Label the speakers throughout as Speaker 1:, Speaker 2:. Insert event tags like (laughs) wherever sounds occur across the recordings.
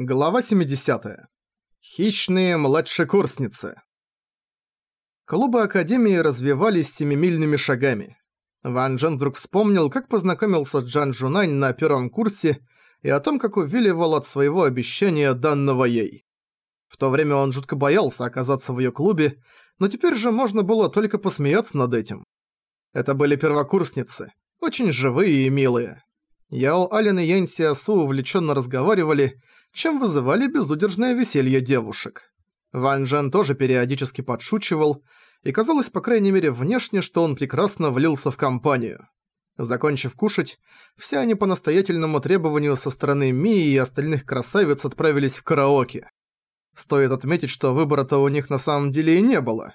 Speaker 1: Глава 70. Хищные младшекурсницы. Клубы Академии развивались семимильными шагами. Ван Джен вдруг вспомнил, как познакомился с Джан Жунань на первом курсе и о том, как увиливал от своего обещания, данного ей. В то время он жутко боялся оказаться в её клубе, но теперь же можно было только посмеяться над этим. Это были первокурсницы, очень живые и милые. Яо Ален и Янь Сиасу увлеченно разговаривали, чем вызывали безудержное веселье девушек. Ван Джен тоже периодически подшучивал, и казалось, по крайней мере внешне, что он прекрасно влился в компанию. Закончив кушать, все они по настоятельному требованию со стороны Мии и остальных красавиц отправились в караоке. Стоит отметить, что выбора-то у них на самом деле и не было.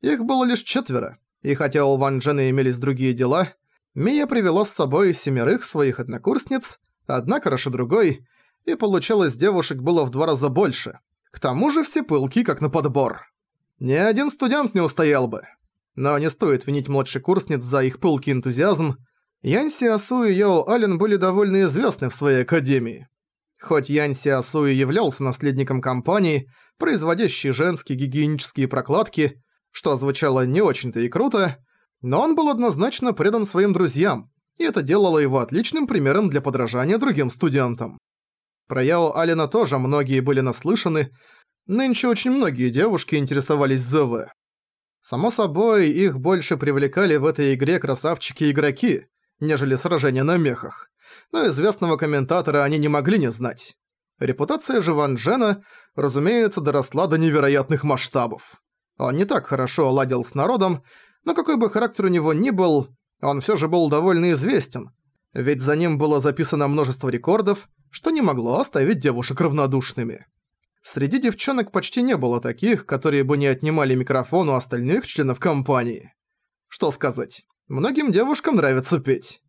Speaker 1: Их было лишь четверо, и хотя у Ван Джена имелись другие дела, Мия привела с собой семерых своих однокурсниц, одна хорошо другой, и получалось девушек было в два раза больше. К тому же все пылки как на подбор. Ни один студент не устоял бы. Но не стоит винить младшекурсниц за их пылкий энтузиазм. Янь Сиасу и Йоу Ален были довольно известны в своей академии. Хоть Янь Сиасу и являлся наследником компании, производящей женские гигиенические прокладки, что звучало не очень-то и круто, но он был однозначно предан своим друзьям, и это делало его отличным примером для подражания другим студентам. Про Яо Алина тоже многие были наслышаны, нынче очень многие девушки интересовались ЗВ. Само собой, их больше привлекали в этой игре красавчики-игроки, нежели сражения на мехах, но известного комментатора они не могли не знать. Репутация же Ван Джена, разумеется, доросла до невероятных масштабов. Он не так хорошо ладил с народом, но какой бы характер у него ни был, он всё же был довольно известен, ведь за ним было записано множество рекордов, что не могло оставить девушек равнодушными. Среди девчонок почти не было таких, которые бы не отнимали микрофон у остальных членов компании. Что сказать, многим девушкам нравится петь.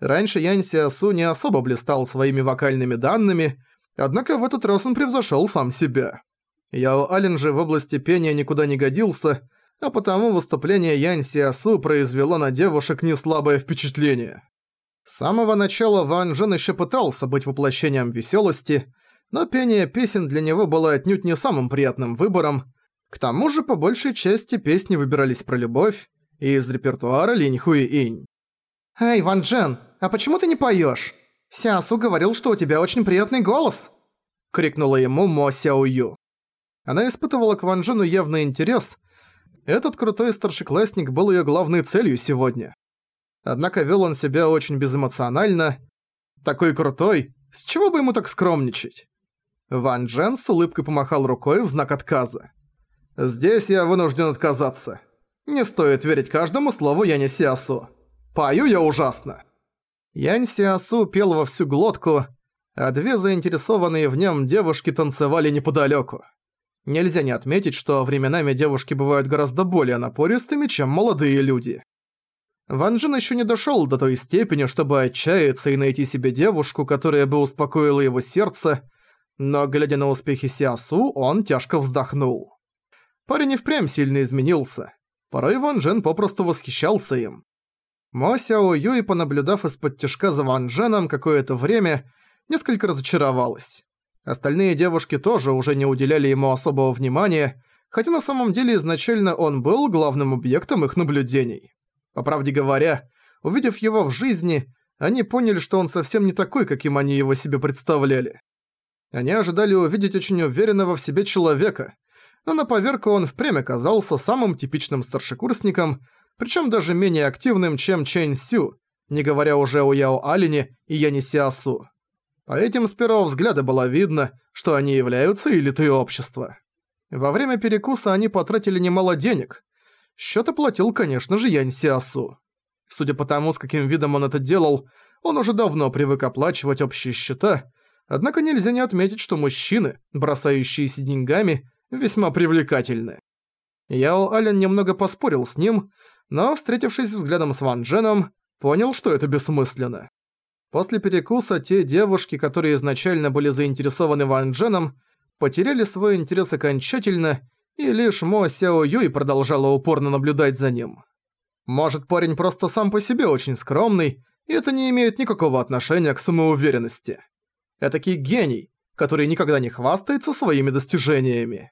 Speaker 1: Раньше Янь Сиасу не особо блистал своими вокальными данными, однако в этот раз он превзошел сам себя. Яо Ален же в области пения никуда не годился, а потому выступление Янь Сиасу произвело на девушек неслабое впечатление. С самого начала Ван Джен еще пытался быть воплощением веселости, но пение песен для него было отнюдь не самым приятным выбором. К тому же, по большей части, песни выбирались про любовь и из репертуара Линь Хуи Инь. «Эй, Ван Джен, а почему ты не поёшь? Сиасу говорил, что у тебя очень приятный голос!» — крикнула ему Мо Сяо Ю. Она испытывала к Ван Джену явный интерес. Этот крутой старшеклассник был её главной целью сегодня. Однако вел он себя очень безэмоционально. Такой крутой, с чего бы ему так скромничать? Ван Джен с улыбкой помахал рукой в знак отказа. «Здесь я вынужден отказаться. Не стоит верить каждому слову Яни Сиасу. Пою я ужасно». Янь Сиасу пел во всю глотку, а две заинтересованные в нем девушки танцевали неподалеку. Нельзя не отметить, что временами девушки бывают гораздо более напористыми, чем молодые люди. Ван Джин ещё не дошёл до той степени, чтобы отчаяться и найти себе девушку, которая бы успокоила его сердце, но, глядя на успехи Сиасу, он тяжко вздохнул. Парень и впрямь сильно изменился. Порой Ван Джен попросту восхищался им. Мо Сяо Юй, понаблюдав из-под тяжка за Ван Дженом какое-то время, несколько разочаровалась. Остальные девушки тоже уже не уделяли ему особого внимания, хотя на самом деле изначально он был главным объектом их наблюдений. По правде говоря, увидев его в жизни, они поняли, что он совсем не такой, каким они его себе представляли. Они ожидали увидеть очень уверенного в себе человека, но на поверку он впрямь оказался самым типичным старшекурсником, причем даже менее активным, чем Чэнь Сю, не говоря уже о Яо Алине и Яни Сиасу. По этим с первого взгляда было видно, что они являются элитой общества. Во время перекуса они потратили немало денег, Счет оплатил, конечно же, Янь Сиасу. Судя по тому, с каким видом он это делал, он уже давно привык оплачивать общие счета, однако нельзя не отметить, что мужчины, бросающиеся деньгами, весьма привлекательны. Яо Ален немного поспорил с ним, но, встретившись взглядом с Ван Дженом, понял, что это бессмысленно. После перекуса те девушки, которые изначально были заинтересованы Ван Дженом, потеряли свой интерес окончательно и лишь Мо Сяо Юй продолжала упорно наблюдать за ним. Может, парень просто сам по себе очень скромный, и это не имеет никакого отношения к самоуверенности. Этакий гений, который никогда не хвастается своими достижениями.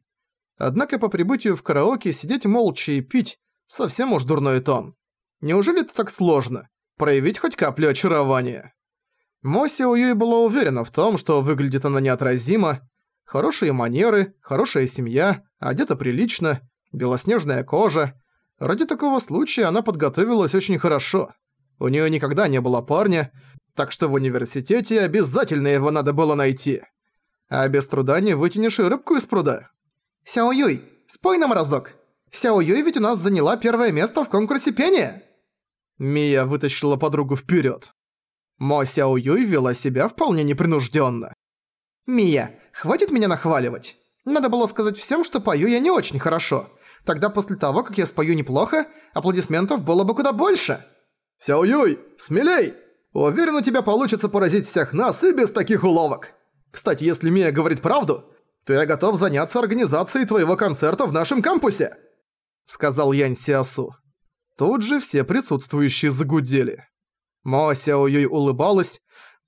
Speaker 1: Однако по прибытию в караоке сидеть молча и пить – совсем уж дурной тон. Неужели это так сложно? Проявить хоть каплю очарования? Мося Уюй была уверена в том, что выглядит она неотразимо. Хорошие манеры, хорошая семья, одета прилично, белоснежная кожа. Ради такого случая она подготовилась очень хорошо. У неё никогда не было парня, так что в университете обязательно его надо было найти. А без труда не вытянешь и рыбку из пруда.
Speaker 2: «Сяо Юй, спой нам разок! Сяо Юй ведь у нас заняла первое место в конкурсе пения!»
Speaker 1: Мия вытащила подругу вперед. Мо Сяо Юй вела себя вполне непринужденно.
Speaker 2: «Мия, хватит меня нахваливать. Надо было сказать всем, что пою я не очень хорошо. Тогда после того, как я спою неплохо, аплодисментов было бы куда больше».
Speaker 1: «Сяо Юй, смелей! Уверен, у тебя получится поразить всех нас и без таких уловок. Кстати, если Мия говорит правду, то я готов заняться организацией твоего концерта в нашем кампусе», — сказал Янь Сиасу. Тут же все присутствующие загудели. Мо Сяо Юй улыбалась,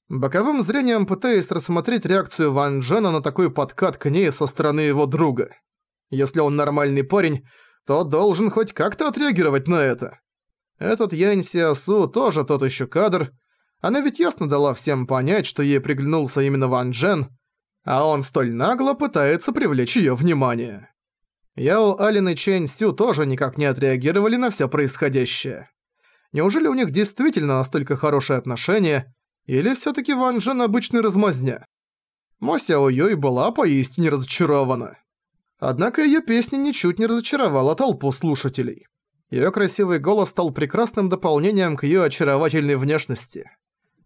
Speaker 1: боковым зрением пытаясь рассмотреть реакцию Ван Джена на такой подкат к ней со стороны его друга. Если он нормальный парень, то должен хоть как-то отреагировать на это. Этот Янь Сиасу тоже тот еще кадр. Она ведь ясно дала всем понять, что ей приглянулся именно Ван Джен, а он столь нагло пытается привлечь её внимание. Яо Алин и Чэнь Сю тоже никак не отреагировали на всё происходящее. Неужели у них действительно настолько хорошие отношения, или всё-таки Ван Джен обычный размазня? Мо Сяо Юй была поистине разочарована. Однако её песня ничуть не разочаровала толпу слушателей. Её красивый голос стал прекрасным дополнением к её очаровательной внешности.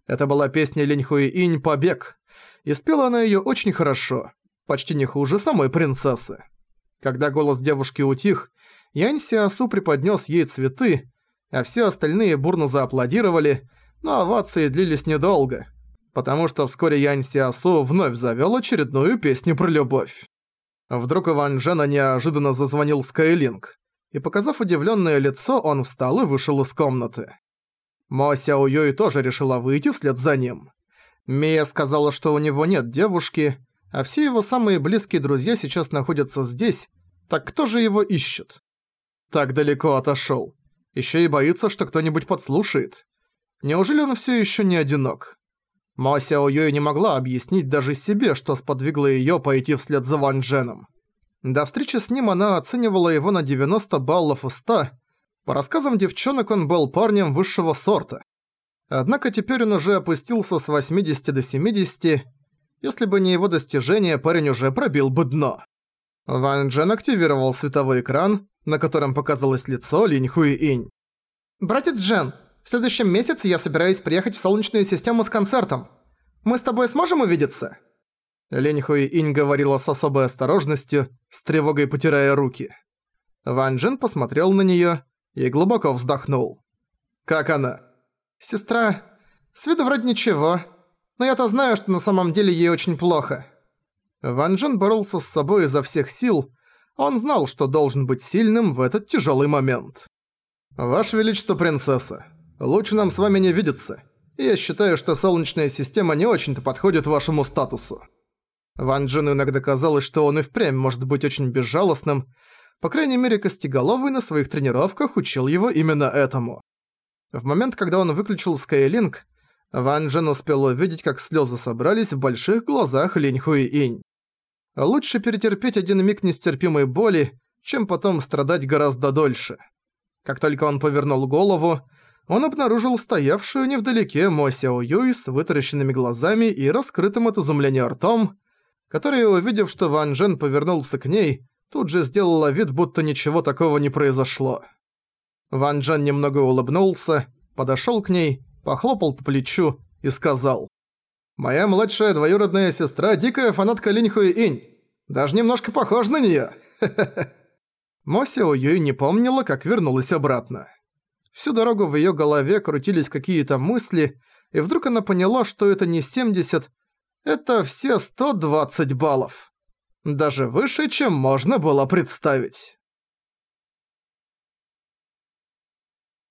Speaker 1: Это была песня Линь Хуи Инь «Побег», и спела она её очень хорошо, почти не хуже самой принцессы. Когда голос девушки утих, Янь Сиасу преподнёс ей цветы, а все остальные бурно зааплодировали, но овации длились недолго, потому что вскоре Янь Сиасу вновь завёл очередную песню про любовь. Вдруг у Ван Джена неожиданно зазвонил Скайлинг, и показав удивлённое лицо, он встал и вышел из комнаты. Мо Сяо Юй тоже решила выйти вслед за ним. Мия сказала, что у него нет девушки, а все его самые близкие друзья сейчас находятся здесь, так кто же его ищет? Так далеко отошёл. Ещё и боится, что кто-нибудь подслушает. Неужели он всё ещё не одинок? Мо Сяо Юй не могла объяснить даже себе, что сподвигло её пойти вслед за Ван Дженом. До встречи с ним она оценивала его на 90 баллов из 100. По рассказам девчонок он был парнем высшего сорта. Однако теперь он уже опустился с 80 до 70. Если бы не его достижение, парень уже пробил бы дно. Ван Джен активировал световой экран, на котором показалось лицо Линь Хуи Инь.
Speaker 2: «Братец Джен, в следующем месяце я собираюсь приехать в Солнечную систему с концертом. Мы с тобой сможем увидеться?»
Speaker 1: Линь Хуи Инь говорила с особой осторожностью, с тревогой потирая руки. Ван Джен посмотрел на неё и глубоко вздохнул. «Как она?»
Speaker 2: «Сестра, с виду вроде ничего, но я-то знаю, что на самом деле ей очень плохо».
Speaker 1: Ван Джен боролся с собой изо всех сил, он знал, что должен быть сильным в этот тяжелый момент. «Ваше Величество, принцесса, лучше нам с вами не видеться. Я считаю, что Солнечная система не очень-то подходит вашему статусу». Ван Джену иногда казалось, что он и впрямь может быть очень безжалостным, по крайней мере, Костеголовый на своих тренировках учил его именно этому. В момент, когда он выключил Skylink, Ван Джен успел увидеть, как слезы собрались в больших глазах Линь Хуи Инь. Лучше перетерпеть один миг нестерпимой боли, чем потом страдать гораздо дольше. Как только он повернул голову, он обнаружил стоявшую невдалеке Мо Сяо Юй с вытаращенными глазами и раскрытым от изумления ртом, которая, увидев, что Ван Джен повернулся к ней, тут же сделала вид, будто ничего такого не произошло. Ван Джен немного улыбнулся, подошёл к ней, похлопал по плечу и сказал. «Моя младшая двоюродная сестра – дикая фанатка Линьхуи Инь. Даже немножко похожа на неё. (laughs) Мо Сяо Юй не помнила, как вернулась обратно. Всю дорогу в её голове крутились какие-то мысли, и вдруг она поняла, что это не 70, это все 120 баллов. Даже выше, чем можно было представить.